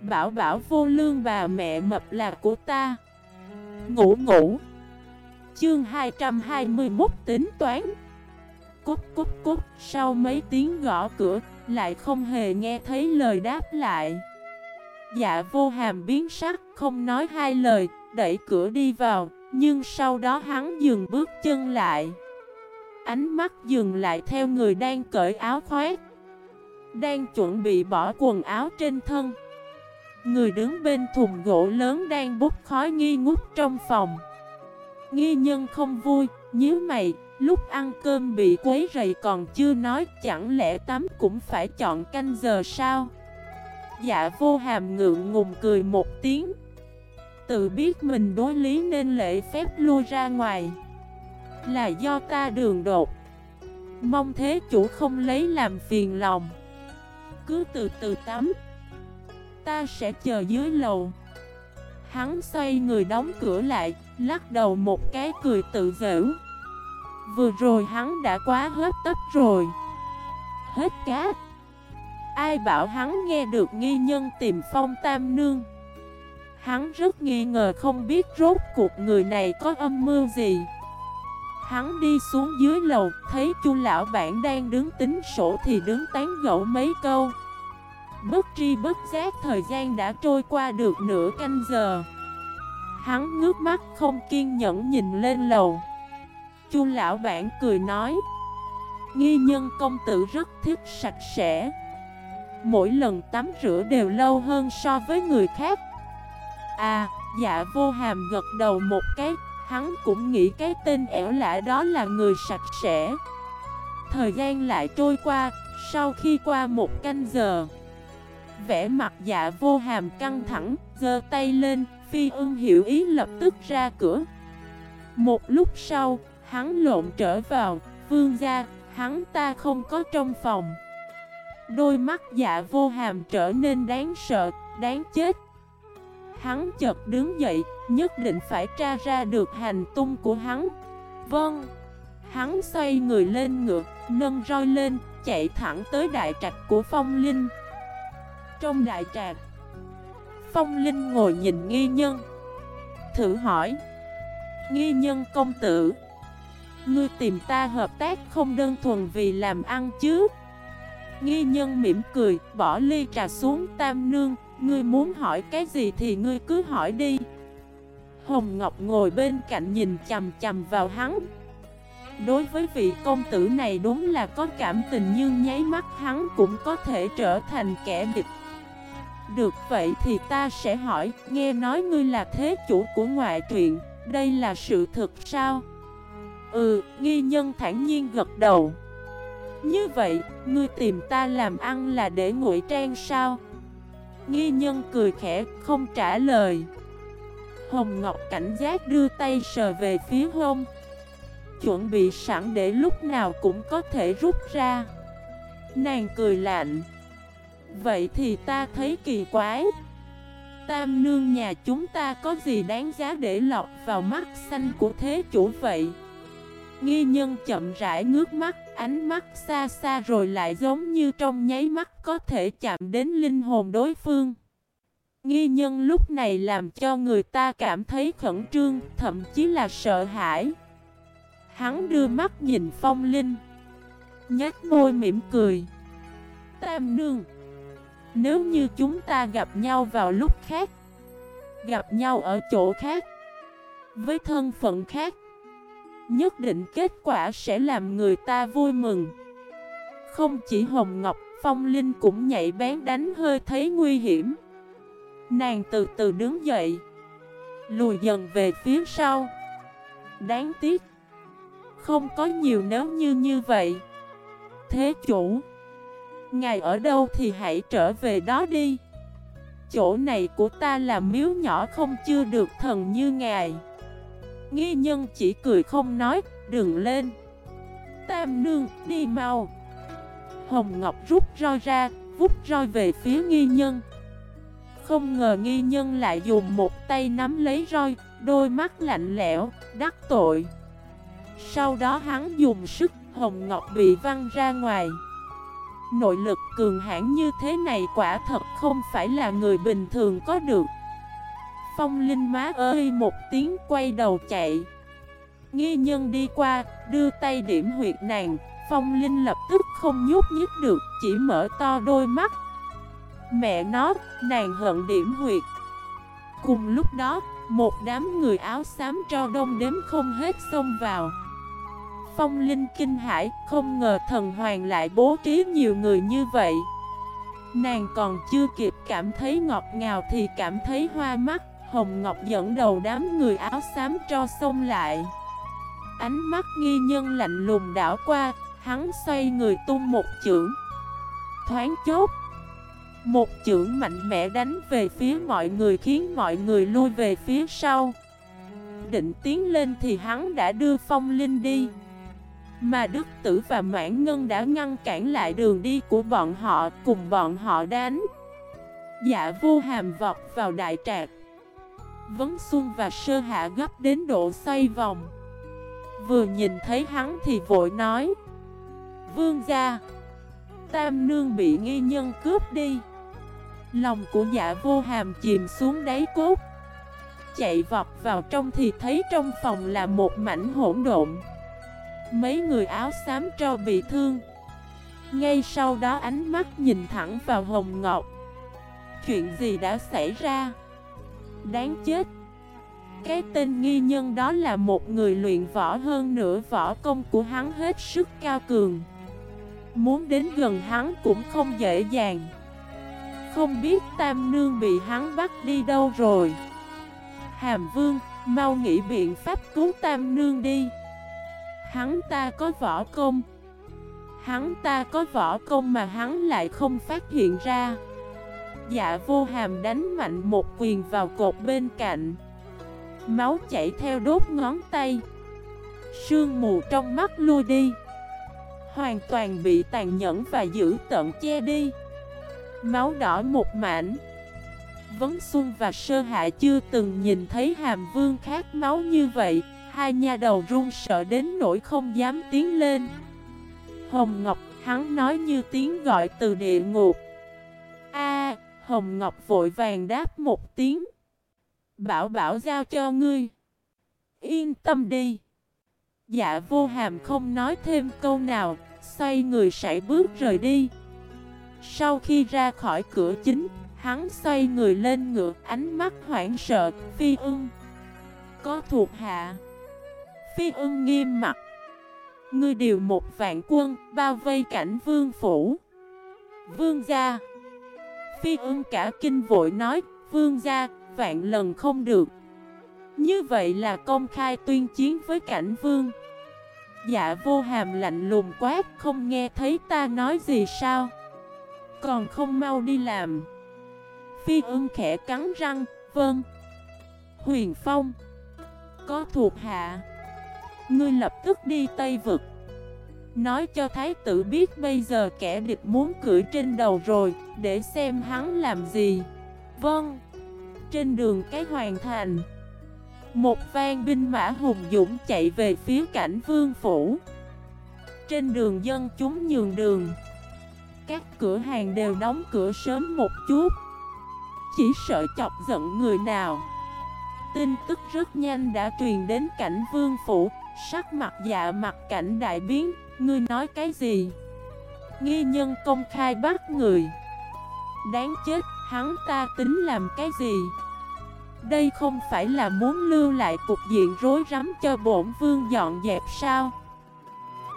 Bảo bảo vô lương bà mẹ mập là của ta. Ngủ ngủ. Chương 221 tính toán. Cúc cúc cúc, Sau mấy tiếng gõ cửa, Lại không hề nghe thấy lời đáp lại. Dạ vô hàm biến sắc, Không nói hai lời, Đẩy cửa đi vào, Nhưng sau đó hắn dừng bước chân lại. Ánh mắt dừng lại theo người đang cởi áo khoét, Đang chuẩn bị bỏ quần áo trên thân. Người đứng bên thùng gỗ lớn đang bút khói nghi ngút trong phòng. Nghi nhân không vui, nhíu mày, lúc ăn cơm bị quấy rầy còn chưa nói Chẳng lẽ tắm cũng phải chọn canh giờ sao? Dạ vô hàm ngượng ngùng cười một tiếng. Tự biết mình đối lý nên lễ phép lui ra ngoài. Là do ta đường đột. Mong thế chủ không lấy làm phiền lòng. Cứ từ từ tắm. Ta sẽ chờ dưới lầu. Hắn xoay người đóng cửa lại, Lắc đầu một cái cười tự giễu. Vừa rồi hắn đã quá hết tất rồi. Hết cá. Ai bảo hắn nghe được nghi nhân tìm phong tam nương? Hắn rất nghi ngờ không biết rốt cuộc người này có âm mưu gì. Hắn đi xuống dưới lầu, Thấy chu lão bản đang đứng tính sổ thì đứng tán gẫu mấy câu. Bất tri bất giác thời gian đã trôi qua được nửa canh giờ. Hắn ngước mắt không kiên nhẫn nhìn lên lầu. Chu lão bản cười nói Nghi nhân công tử rất thích sạch sẽ. Mỗi lần tắm rửa đều lâu hơn so với người khác. À, dạ vô hàm gật đầu một cái Hắn cũng nghĩ cái tên ẻo lạ đó là người sạch sẽ. Thời gian lại trôi qua Sau khi qua một canh giờ Vẽ mặt dạ vô hàm căng thẳng, giơ tay lên, Phi ưng hiểu ý lập tức ra cửa. Một lúc sau, Hắn lộn trở vào, Vương gia, Hắn ta không có trong phòng. Đôi mắt dạ vô hàm trở nên đáng sợ, Đáng chết. Hắn chợt đứng dậy, Nhất định phải tra ra được hành tung của hắn. Vâng. Hắn xoay người lên ngược Nâng roi lên, Chạy thẳng tới đại trạch của phong linh. Trong đại trạc Phong Linh ngồi nhìn nghi nhân. Thử hỏi, Nghi nhân công tử, Ngươi tìm ta hợp tác không đơn thuần vì làm ăn chứ? Nghi nhân mỉm cười, Bỏ ly trà xuống, tam nương, Ngươi muốn hỏi cái gì thì ngươi cứ hỏi đi. Hồng Ngọc ngồi bên cạnh nhìn chầm chầm vào hắn. Đối với vị công tử này đúng là có cảm tình, nhưng nháy mắt hắn cũng có thể trở thành kẻ địch được vậy thì ta sẽ hỏi, nghe nói ngươi là thế chủ của ngoại truyện, đây là sự thật sao? Ừ, nghi nhân thản nhiên gật đầu. Như vậy, ngươi tìm ta làm ăn là để ngụy trang sao? Nghi nhân cười khẽ, không trả lời. Hồng Ngọc cảnh giác đưa tay sờ về phía hông. Chuẩn bị sẵn để lúc nào cũng có thể rút ra. Nàng cười lạnh. Vậy thì ta thấy kỳ quái. Tam nương nhà chúng ta có gì đáng giá để lọt vào mắt xanh của thế chủ vậy? Nghi nhân chậm rãi ngước mắt, Ánh mắt xa xa rồi lại giống như trong nháy mắt có thể chạm đến linh hồn đối phương. Nghi nhân lúc này làm cho người ta cảm thấy khẩn trương, Thậm chí là sợ hãi. Hắn đưa mắt nhìn phong linh, nhếch môi mỉm cười. Tam nương nếu như chúng ta gặp nhau vào lúc khác, Gặp nhau ở chỗ khác, Với thân phận khác, Nhất định kết quả sẽ làm người ta vui mừng. Không chỉ Hồng Ngọc, Phong Linh cũng nhảy bén đánh hơi thấy nguy hiểm. Nàng từ từ đứng dậy, Lùi dần về phía sau. Đáng tiếc, Không có nhiều nếu như như vậy. Thế chủ Ngài ở đâu thì hãy trở về đó đi. Chỗ này của ta là miếu nhỏ không chưa được thần như ngài. Nghi nhân chỉ cười không nói, Đừng lên. Tam nương, đi mau. Hồng Ngọc rút roi ra, Vút roi về phía nghi nhân. Không ngờ nghi nhân lại dùng một tay nắm lấy roi, Đôi mắt lạnh lẽo, Đắc tội. Sau đó hắn dùng sức, Hồng Ngọc bị văng ra ngoài. Nội lực cường hãn như thế này quả thật không phải là người bình thường có được. Phong Linh má ơi một tiếng quay đầu chạy. Nghi nhân đi qua, đưa tay điểm huyệt nàng. Phong Linh lập tức không nhúc nhích được, chỉ mở to đôi mắt. Mẹ nó, nàng hận điểm huyệt. Cùng lúc đó, một đám người áo xám cho đông đếm không hết xông vào. Phong Linh kinh hãi, không ngờ thần hoàng lại bố trí nhiều người như vậy. Nàng còn chưa kịp cảm thấy ngọt ngào thì cảm thấy hoa mắt Hồng Ngọc dẫn đầu đám người áo xám cho xông lại. Ánh mắt nghi nhân lạnh lùng đảo qua Hắn xoay người tung một chưởng. Thoáng chốt Một chưởng mạnh mẽ đánh về phía mọi người khiến mọi người lui về phía sau. Định tiến lên thì hắn đã đưa phong linh đi. Mà Đức Tử và Mãn Ngân đã ngăn cản lại đường đi của bọn họ, cùng bọn họ đánh. Dạ vô hàm vọt vào đại trạc. Vấn Xuân và Sơ Hạ gấp đến độ xoay vòng. Vừa nhìn thấy hắn thì vội nói, Vương gia, Tam nương bị nghi nhân cướp đi. Lòng của dạ vô hàm chìm xuống đáy cốt. Chạy vọt vào trong thì thấy trong phòng là một mảnh hỗn độn. Mấy người áo xám cho bị thương. Ngay sau đó ánh mắt nhìn thẳng vào Hồng Ngọc. Chuyện gì đã xảy ra? Đáng chết. Cái tên nghi nhân đó là một người luyện võ hơn nữa võ công của hắn hết sức cao cường. Muốn đến gần hắn cũng không dễ dàng. Không biết Tam Nương bị hắn bắt đi đâu rồi. Hàm Vương, mau nghĩ biện pháp cứu Tam Nương đi. Hắn ta có võ công. Hắn ta có võ công mà hắn lại không phát hiện ra. Dạ vô hàm đánh mạnh một quyền vào cột bên cạnh. Máu chảy theo đốt ngón tay. Sương mù trong mắt lui đi. Hoàn toàn bị tàn nhẫn và giữ tận che đi. Máu đỏ một mảnh. Vấn Xuân và Sơ Hạ chưa từng nhìn thấy hàm vương khát máu như vậy. Hai nha đầu run sợ đến nỗi không dám tiến lên. Hồng Ngọc, hắn nói như tiếng gọi từ địa ngục. A, Hồng Ngọc vội vàng đáp một tiếng. Bảo bảo giao cho ngươi. Yên tâm đi. Dạ vô hàm không nói thêm câu nào, Xoay người sải bước rời đi. Sau khi ra khỏi cửa chính, Hắn xoay người lên ngựa, Ánh mắt hoảng sợ, Phi ưng. Có thuộc hạ. Phi ưng nghiêm mặt. Ngươi điều một vạn quân, Bao vây cảnh vương phủ. Vương gia. Phi ưng cả kinh vội nói, Vương gia, vạn lần không được. Như vậy là công khai tuyên chiến với cảnh vương. Dạ vô hàm lạnh lùng quát, Không nghe thấy ta nói gì sao? Còn không mau đi làm. Phi ưng khẽ cắn răng Vâng. Huyền Phong. Có thuộc hạ. Ngươi lập tức đi Tây Vực. Nói cho thái tử biết bây giờ kẻ địch muốn cưỡi trên đầu rồi, Để xem hắn làm gì. Vâng. Trên đường cái hoàn thành, một vang binh mã hùng dũng chạy về phía cảnh vương phủ. Trên đường dân chúng nhường đường. Các cửa hàng đều đóng cửa sớm một chút. Chỉ sợ chọc giận người nào. Tin tức rất nhanh đã truyền đến cảnh vương phủ. Sắc mặt dạ mặt cảnh đại biến Ngươi nói cái gì? Nghi nhân công khai bắt người Đáng chết, hắn ta tính làm cái gì? Đây không phải là muốn lưu lại cục diện rối rắm cho bổn vương dọn dẹp sao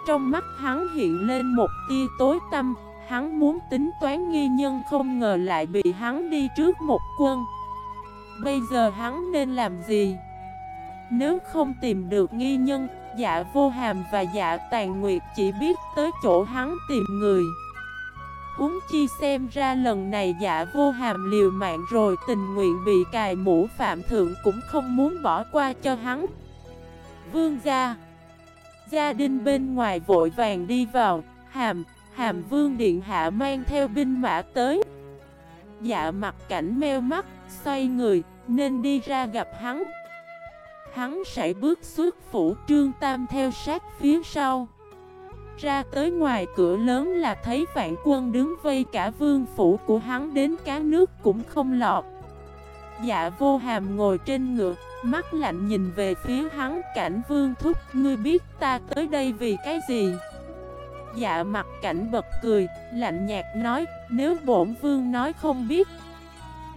Trong mắt hắn hiện lên một tia tối tâm Hắn muốn tính toán nghi nhân không ngờ lại bị hắn đi trước một quân Bây giờ hắn nên làm gì nếu không tìm được nghi nhân Dạ vô hàm và dạ tàn nguyệt chỉ biết tới chỗ hắn tìm người. Huống chi xem ra lần này dạ vô hàm liều mạng rồi tình nguyện bị cài mũ phạm thượng cũng không muốn bỏ qua cho hắn. Vương gia. Gia đình bên ngoài vội vàng đi vào. Hàm, hàm vương điện hạ mang theo binh mã tới. Dạ mặt cảnh meo mắt, xoay người, nên đi ra gặp hắn. Hắn sẽ bước xuất phủ trương tam theo sát phía sau Ra tới ngoài cửa lớn là thấy vạn quân đứng vây cả vương phủ của hắn đến cá nước cũng không lọt Dạ vô hàm ngồi trên ngựa, mắt lạnh nhìn về phía hắn cảnh vương thúc Ngươi biết ta tới đây vì cái gì? Dạ mặt cảnh bật cười, lạnh nhạt nói Nếu bổn vương nói không biết